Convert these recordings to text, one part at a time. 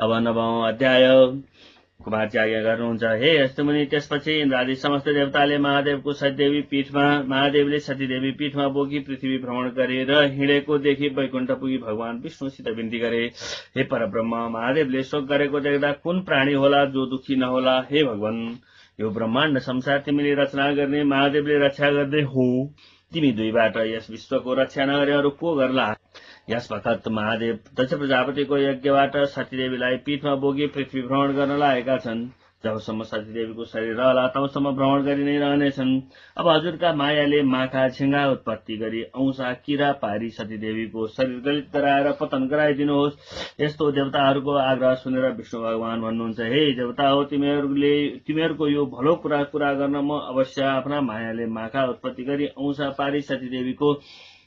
अब नवौं अध्याय कुमारजी आज्ञा गर्नुहुन्छ हे यस्तमुनि त्यसपछि इन्द्रादि समस्त देवताले महादेवको सतीदेवी पीठमा महादेवले सतीदेवी पीठमा बोकी पृथ्वी भ्रमण गरेर हिँडेको देखि वैकुण्ठ पुगी भगवान विष्णुसित विन्ती गरे। हे परब्रह्म महादेवले शोक गरेको देख्दा कुन प्राणी होला जो दुखी नहोला? हे भगवान यो ब्रह्माण्ड संसार तिमीले रचना गर्ने महादेवले रक्षा गर्दै हो। तिमी दुईबाट यस विश्वको रक्षा नगरे अरू को गर्ला? यस भक्त महादेव दक्ष प्रजापतिको यज्ञबाट सतीदेवीलाई पीठमा बोगी पृथ्वी भ्रमण गर्न लागेका छन्। जबसम्म सतीदेवीको शरीर रहला तबसम्म भ्रमण गरि नै रहनेछन्। अब हजुरका मायाले माखा छिङ्गा उत्पत्ति गरी औसा किरा पारी सतीदेवीको शरीर गलित गराएर पतन गराइदिनुहोस्। यस्तो देवताहरूको आग्रह सुनेर विष्णु भगवान भन्नुहुन्छ हे देवता हो तिमीहरूले तिमीहरूको यो भलो कुरा कुरा गर्न म अवश्य आफ्ना मायाले माखा उत्पत्ति गरी औसा पारी सतीदेवीको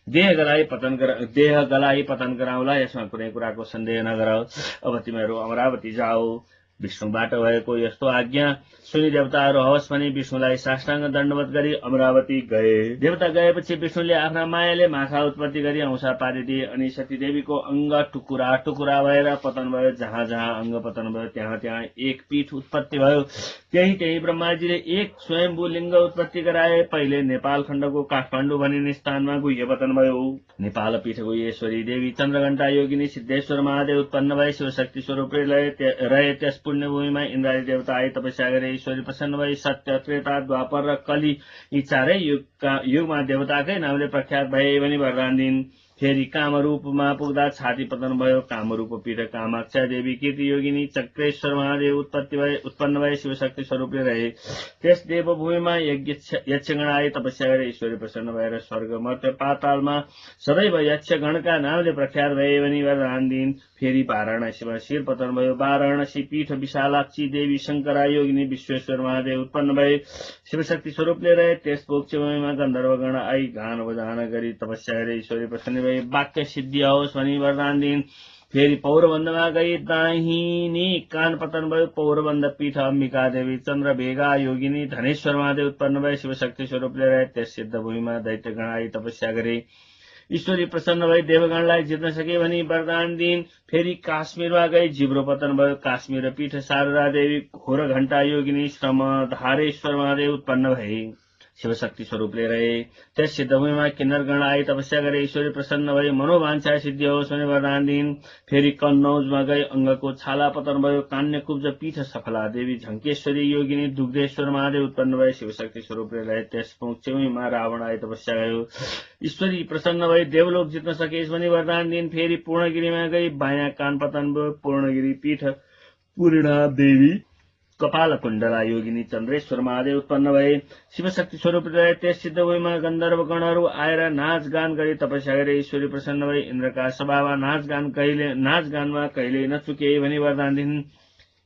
देह गलाइ पतन देह गलाइ पतन गराउला यसमा कुनै कुराको सन्देह नगर अब तिमीहरू अमरावती जाऊ विष्णुबाट भएको यस्तो आज्ञा सुनि देवताहरू हवस् भने विष्णुलाई साष्टाङ्ग दण्डवत गरी अमरावती गए। देवता गएपछि विष्णुले आफ्ना मायाले माखा उत्पत्ति गरी औँसा पारिदिए अनि सतीदेवीको अङ्ग टुकुरा टुकुरा भएर पतन भयो जहाँ जहाँ अङ्ग पतन भयो त्यहाँ त्यहाँ एक पीठ उत्पत्ति भयो। त्यही त्यही ब्रह्माजीले एक स्वयम्भू लिङ्ग उत्पत्ति गराए। पहिले नेपाल खण्डको काठमाडौँ भनिने स्थानमा गुह्य पतन भयो। नेपाल पीठ गुह्येश्वरी देवी चन्द्रघण्टा योगिनी सिद्धेश्वर महादेव उत्पन्न भए शिवशक्ति स्वरूप रहे त्यस पुण्यभूमिमा इन्द्रादी देवता आए तपस्या गरे ईश्वरी प्रसन्न भई सत्य त्रेता द्वापर र कली यी चारै युगका युगमा देवताकै नामले प्रख्यात भए भनी वरदान दिन फेरि कामरूपमा पुग्दा छाती पतन भयो कामरूप पीठ कामाक्षा देवी कीर्ति योगिनी चक्रेश्वर महादेव उत्पत्ति भए उत्पन्न भए शिवशक्ति स्वरूपले रहे। त्यस देवभूमिमा यक्षगण आए तपस्या गरे ईश्वरी प्रसन्न भएर स्वर्ग मर्त्य पातालमा सदैव यक्षगणका नामले प्रख्यात भए भने वरदान दिन फेरि वाराणसीमा शिर पतन भयो वाराणसी पीठ विशालाक्षी देवी शङ्करा योगिनी विश्वेश्वर महादेव उत्पन्न भए शिवशक्ति स्वरूपले रहे। त्यस पोक्षमा गन्धर्वगण आई गान बजान गरी तपस्या गरे ईश्वरी प्रसन्न भए वाक्य सिद्धि भनी वरदान दिन फेरि पौरबन्दमा गई दाहिनी कान पतन भयो पौरबन्द पीठ अम्बिका देवी चन्द्र भेगा योगिनी धनेश्वर महादेव उत्पन्न भए शिवशक्ति स्वरूपले रहे त्यस सिद्ध भूमिमा दैत्यगण आई तपस्या गरे ईश्वरी प्रसन्न भई देवगणलाई जित्न सके भनी वरदान दिन फेरि काश्मीरमा गई जिब्रो पतन भयो काश्मीर पीठ शारदा देवी घोर घण्टा योगिनी श्रम धारेश्वर महादेव उत्पन्न भए शिवशक्ति स्वरूपले रहे। त्यस सिद्धभूमिमा किन्नरगण आई तपस्या गरे ईश्वरी प्रसन्न भई मनोवाञ्छा सिद्धि होस् भने वरदान दिन फेरि कन्नौजमा गई अङ्गको छाला पतन भयो कान्य कुब्ज पीठ सफला देवी झङ्केश्वरी योगिनी दुग्धेश्वर महादेव उत्पन्न भए शिवशक्ति स्वरूपले रहे। त्यस छेउमा रावण आई तपस्या गयो ईश्वरी प्रसन्न भई देवलोक जित्न सकेस् भने वरदान दिन फेरि पूर्णगिरीमा गई बायाँ कान पतन भयो पूर्णगिरी पीठ। पूर्णा देवी कपाल कुण्डला योगिनी चन्द्रेश्वर महादेव उत्पन्न भए। शिवशक्ति स्वरूप त्यस सिद्धभूमिमा गन्धर्व गणहरू आएर नाच गान गरी तपस्या गरे ईश्वरी प्रसन्न भए इन्द्रका सभामा नाच गान कहिले नाच गानमा कहिले नचुके भनी वरदान दिन।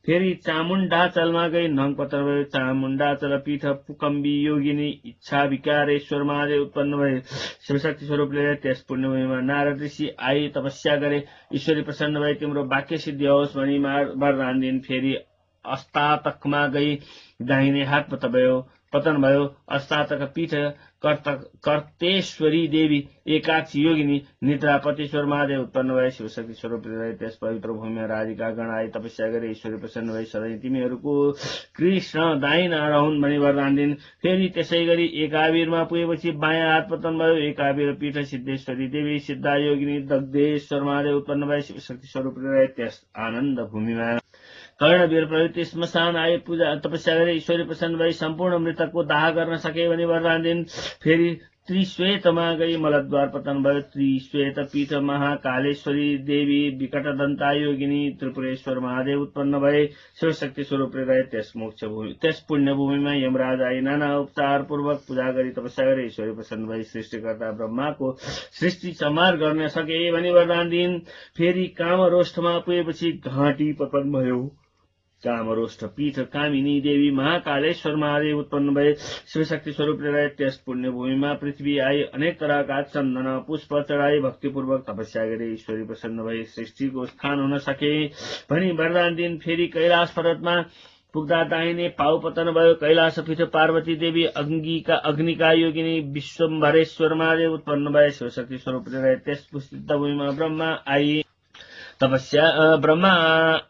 फेरि चामुण्डाचलमा गई नङ पत्र भयो। चामुण्डाचल पीठ पुकम्बी योगिनी इच्छा विकारेश्वर महादेव उत्पन्न भए। शिवशक्ति स्वरूपले त्यस पुण्यभूमिमा नारद ऋषि आई तपस्या गरे। ईश्वरी प्रसन्न भए तिम्रो वाक्य सिद्धि होस् भनी वरदान दिन। फेरि अस्तातकमा गई दाहिने हात पतन भयो पतन भयो। अस्तातक पीठ कर्तेश्वरी देवी एकाक्ष योगिनी निद्रापतिश्वर महादेव उत्पन्न भए शिवशक्ति स्वरूप त्यस पवित्र भूमिमा राधिका गण आए तपस्या गरे ईश्वरी प्रसन्न भए सधैँ तिमीहरूको कृष्ण दाइन रहन् भनी वरदान दिन। फेरि त्यसै गरी एकावीरमा पुगेपछि बायाँ हात पतन भयो। एकावीर पीठ सिद्धेश्वरी देवी सिद्धा योगिनी दग्धेश्वर महादेव उत्पन्न भए शिवशक्ति स्वरूप त्यस आनन्द भूमिमा कर्णवीर प्रवृत्ति स्मशान आए पूजा तपस्या गरे ईश्वरी प्रसन्न भई सम्पूर्ण मृतकको दाह गर्न सके भने वरदान दिन। फेरि त्रिश्वेतमा गई मलद्वार पतन भयो त्रिश्वेत पीठ महाकालेश्वरी देवी विकट दन्ता योगिनी त्रिपुरेश्वर महादेव उत्पन्न भए। शिवशक्ति स्वरूप रहे त्यस मोक्ष भूमि त्यस पुण्य भूमिमा यमराज आई। नाना उपचार पूर्वक पूजा गरी तपस्या गरे ईश्वरी प्रसन्न भई सृष्टिकर्ता ब्रह्माको सृष्टि समार गर्न सके भनी वरदान दिन। फेरि काम रोष्ठमा पुगेपछि घाँटी पतन भयो। कामरोष्ठ पीठ कामिनी देवी महाकालेश्वर महादेव उत्पन्न भए। शिवशक्ति स्वरूप रहे त्यस पुण्यभूमिमा पृथ्वी आई। अनेक तरहका चन्दन पुष्प चढाई भक्तिपूर्वक तपस्या गरे। ईश्वरी प्रसन्न भए। सृष्टिको स्थान हुन सके। भनी वरदान दिन फेरि कैलाश पर्वतमा। पुग्दा दाहिने पाउ पतन भयो। कैलाश पीठ पार्वती देवी अग्निका अग्निका योगिनी विश्वम्भरेश्वर महादेव उत्पन्न भए। शिवशक्ति स्वरूप रहे त्यस पुष्पित भूमिमा ब्रह्मा आई। तपस्या ब्रह्मा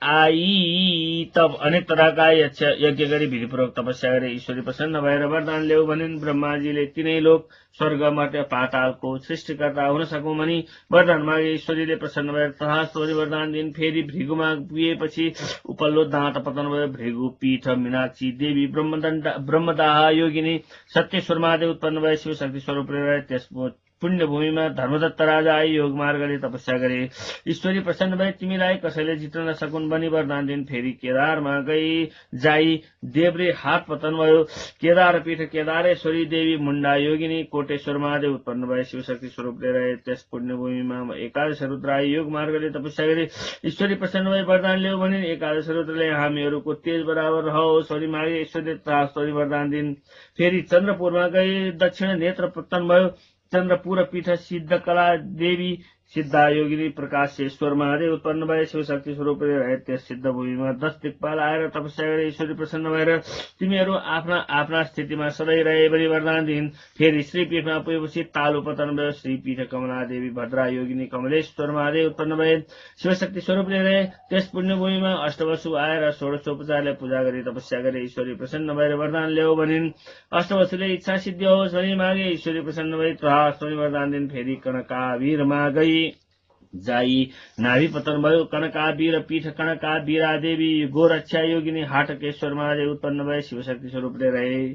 आई तब अनेक यक्ष यज्ञ गरी विधिपूर्वक तपस्या गरे ईश्वरी प्रसन्न भएर वरदान ल्याऊ भनिन् ब्रह्माजीले तिनै लोक स्वर्ग मर्त्य पातालको सृष्टिकर्ता हुन सकौँ भनी वरदान मागे ईश्वरीले प्रसन्न भएर तथा वरदान दिन फेरि भृगुमा पुगेपछि उपल्लो दाँत पतन भयो भृगु पीठ मीनाक्षी देवी ब्रह्मदण्ड ब्रह्मदाह योगिनी सत्येश्वर महादेव उत्पन्न भए शिव शक्ति स्वरूप रहेर त्यस पुण्य भूमिमा धर्मदत्त राजा आई योग मार्गले तपस्या गरे। ईश्वरी प्रसन्न भए तिमीलाई कसैले जित्न नसकुन् भनी वरदान दिन। फेरि केदारमा गई जाई देब्रे हात पतन भयो। केदार पीठ केदारेश्वरी देवी मुण्डा योगिनी कोटेश्वर महादेव उत्पन्न भए। शिवशक्ति स्वरूप लिएर त्यस पुण्यभूमिमा एकादश रुद्र आई योग मार्गले तपस्या गरे। ईश्वरी प्रसन्न भए वरदान ल्याऊ भने एकादश रुद्रले हामीहरूको तेज बराबर रहोस् हरि मागे। त्रास्तरी वरदान दिन। फेरि चन्द्रपुरमा गई दक्षिण नेत्र पतन भयो। चन्द्रपुर पीठ सिद्धकला देवी सिद्धा योगिनी प्रकाशेश्वर महादेव उत्पन्न भए शिवशक्ति स्वरूप रहे त्यस सिद्ध भूमिमा दस दिक्पाल आएर तपस्या गरे ईश्वरी प्रसन्न भएर तिमीहरू आफ्ना आफ्ना स्थितिमा सधैँ रहे भनी वरदान दिन फेरि श्रीपीठमा पुगेपछि तालु पतन भयो श्रीपीठ कमला देवी भद्रा योगिनी कमलेश्वर महादेव उत्पन्न भए शिवशक्ति स्वरूपले रहे। त्यस पुण्यभूमिमा अष्टवसु आएर षोडशोपचारले पूजा गरी तपस्या गरे ईश्वरी प्रसन्न भएर वरदान ल्याऊ भनिन्। अष्टवसुले इच्छा सिद्धि होस् भनी मागे ईश्वरी प्रसन्न भई त्रास वरदान दिन। फेरि कनकावीरमा गई। जाई। नाभि पतन भयो कनकावीर पीठ कनकावीरा देवी गोरक्षा योगिनी हाटकेश्वर महादेव उत्पन्न भए शिवशक्ति स्वरूपले रहे।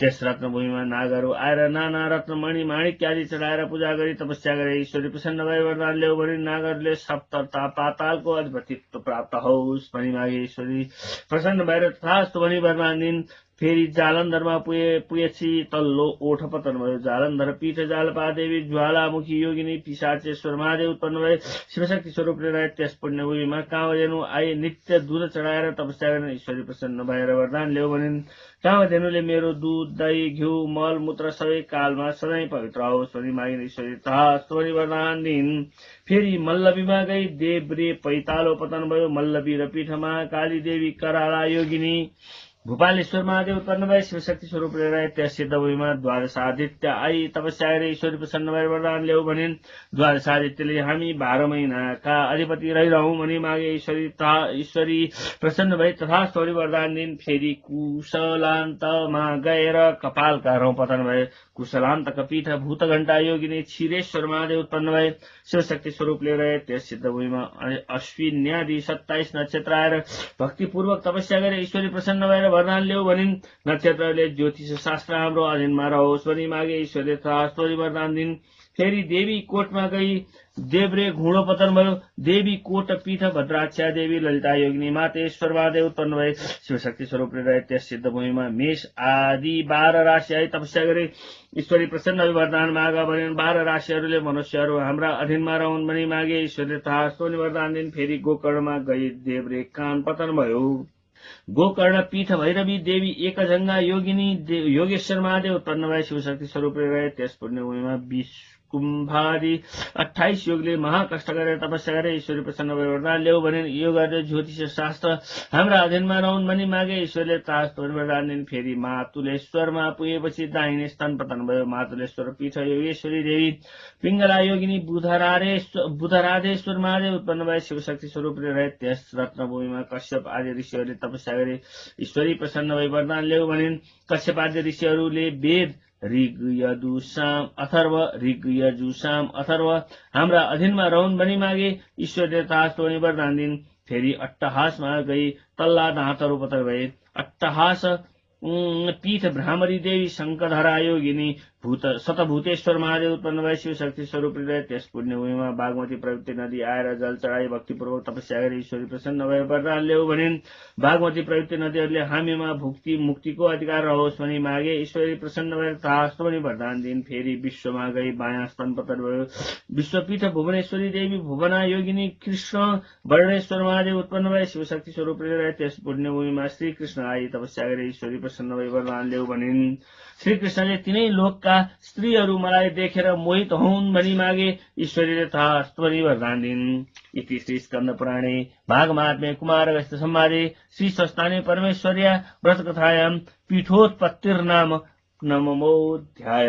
त्यस रत्नभूमिमा नागहरू आएर नाना रत्नमणि माणिक्यादि चढाएर पूजा गरी तपस्या गरे। ईश्वरी प्रसन्न भए वरदान ल्याऊ भने नागरले सप्तता पातालको अधिपतित्व प्राप्त होस् भनी मागे ईश्वरी। प्रसन्न भएर तथास्तु भनी वरदान दिन। फेरि जालन्धरमा पुगे पुगेपछि तल्लो ओठ पतन भयो जालन्धर पीठ जालपा देवी ज्वालामुखी योगिनी पिसाचेश्वर महादेव उत्पन्न भए शिवशक्ति स्वरूप रहे त्यस पुण्यभूमिमा कामधेनु आए नित्य दुध चढाएर तपस्या गर्न ईश्वरी प्रसन्न भएर वरदान ल्याऊ भनिन्। कामधेनुले मेरो दुध दही घिउ मल मूत्र सबै कालमा सधैँ पवित्र होस् भनी मागिन ईश्वरी तहास्तोरी वरदान दिन फेरि मल्लवीमा गई देब्रे पैतालो पतन भयो। मल्लवी र पीठमा काली देवी कराला योगिनी। भूपालेश्वर महादेव उत्पन्न भए शिवशक्ति स्वरूप रहेर त्यस सिद्धभूमिमा द्वादशादित्य आई तपस्या गरेर ईश्वरी प्रसन्न भएर वरदान ल्याऊ भनिन्। द्वादशादित्यले हामी बाह्र महिनाका अधिपति रहिरहँ भनी मागे ईश्वरी ईश्वरी प्रसन्न भए तथा स्तोरी वरदान दिन। फेरि कुशलान्तमा गएर कपालका रौँ पतन भए। कुशलान्तक पीठ भूत घण्टा योगिनी क्षीरेश्वर महादेव उत्पन्न भए। शिवशक्ति स्वरूप लिएर त्यस सिद्धभूमिमा अश्विन्यादि सत्ताइस नक्षत्र आएर भक्तिपूर्वक तपस्या गरे ईश्वरी प्रसन्न भएर वरदान ल्याऊ भनिन्। नक्षत्रले ज्योतिष शास्त्र हाम्रो अधीनमा रहोस्। भनी मागे ईश्वरले स्तोरी वरदान दिन। फेरि देवी कोटमा गई। देब्रे घुँडो पतन भयो। देवी कोट पीठ भद्राक्षा देवी ललिता योगिनी मातेश्वर महादेव उत्पन्न भए। शिवशक्ति स्वरूप त्यस सिद्ध भूमिमा मेष आदि बाह्र राशि आई तपस्या गरे। ईश्वरी प्रसन्न वरदान माग भने बाह्र राशिहरूले मनुष्यहरू हाम्रा अधीनमा रहन् भनी मागे। ईश्वरले थाहा सोनि वरदान दिन। फेरि गोकर्णमा गई। देब्रे कान पतन भयो। गोकर्ण पीठ भैरवी देवी एकजङ्गा योगिनी योगेश्वर महादेव उत्पन्न भए शिवशक्ति स्वरूप रहे त्यस पुण्यभूमिमा बिस कुम्भारी। अठाइस योगले महाकष्ट गरेर तपस्या गरे ईश्वरी प्रसन्न भए वरदान ल्याऊ भने यो गरेर ज्योतिष शास्त्र। हाम्रा अध्ययनमा रहन् भनी मागे ईश्वरले तास्तोर वरदान दिन फेरि मातुलेश्वरमा पुगेपछि दाहिने स्थान पतन भयो। मातुलेश्वर पीठ योगेश्वरी देवी। पिङ्गला योगिनी बुधराधेश्वर बुधराधेश्वर महादेव उत्पन्न भए शिवशक्ति स्वरूप रहे त्यस रत्नभूमिमा कश्यप आदि ऋषिहरूले तपस्या गरे। ईश्वरी प्रसन्न भई वरदान ल्याऊ भनिन्। कश्यप आदि ऋषिहरूले वेद ऋग यजुसाम अथर्व ऋग यजुसाम अथर्व। हाम्रा अधीनमा रहन् भनी मागे ईश्वरले तास्तो वरदान दिन। फेरि अट्टहासमा गई तल्ला दाँतहरू पत्र भए अट्टहास पीठ भ्रामरी देवी शङ्करधरा योगिनी भूत शतभूतेश्वर महादेव उत्पन्न भए शिव शक्ति स्वरूप हृदय त्यस पुण्यभूमिमा बागमती प्रवृत्ति नदी आएर जल चढाई भक्तिपूर्वक तपस्या गरी ईश्वरी प्रसन्न भए वरदान ल्याऊ भनिन्। बागमती प्रवृत्ति नदीहरूले हामीमा भुक्ति मुक्तिको अधिकार रहोस् भनी मागे। ईश्वरी प्रसन्न भएर तास्तो पनि वरदान दिन। फेरि विश्वमा गई बायाँ स्तन पतन भयो। विश्वपीठ भुवनेश्वरी देवी भुवना योगिनी कृष्ण वर्णेश्वर महादेव उत्पन्न भए शिवशक्ति स्वरूप हृदय त्यस पुण्यभूमिमा श्री कृष्ण आई तपस्या गरी ईश्वरी प्रसन्न भई वरदान ल्याऊ भनिन्। श्रीकृष्णले तिनै लोकका स्त्रीहरू मलाई देखेर मोहित हुन् भनी मागे ईश्वरीले थाहा स्तोरी वरदान दिन्। इति श्री स्कन्द पुराणे भाग महात्मे कुमार अगस्त संवादे। श्री स्वस्थाने परमेश्वर्या व्रत कथायाम पीठोत्पत्तिर्नाम नममोऽध्याय